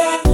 Yeah.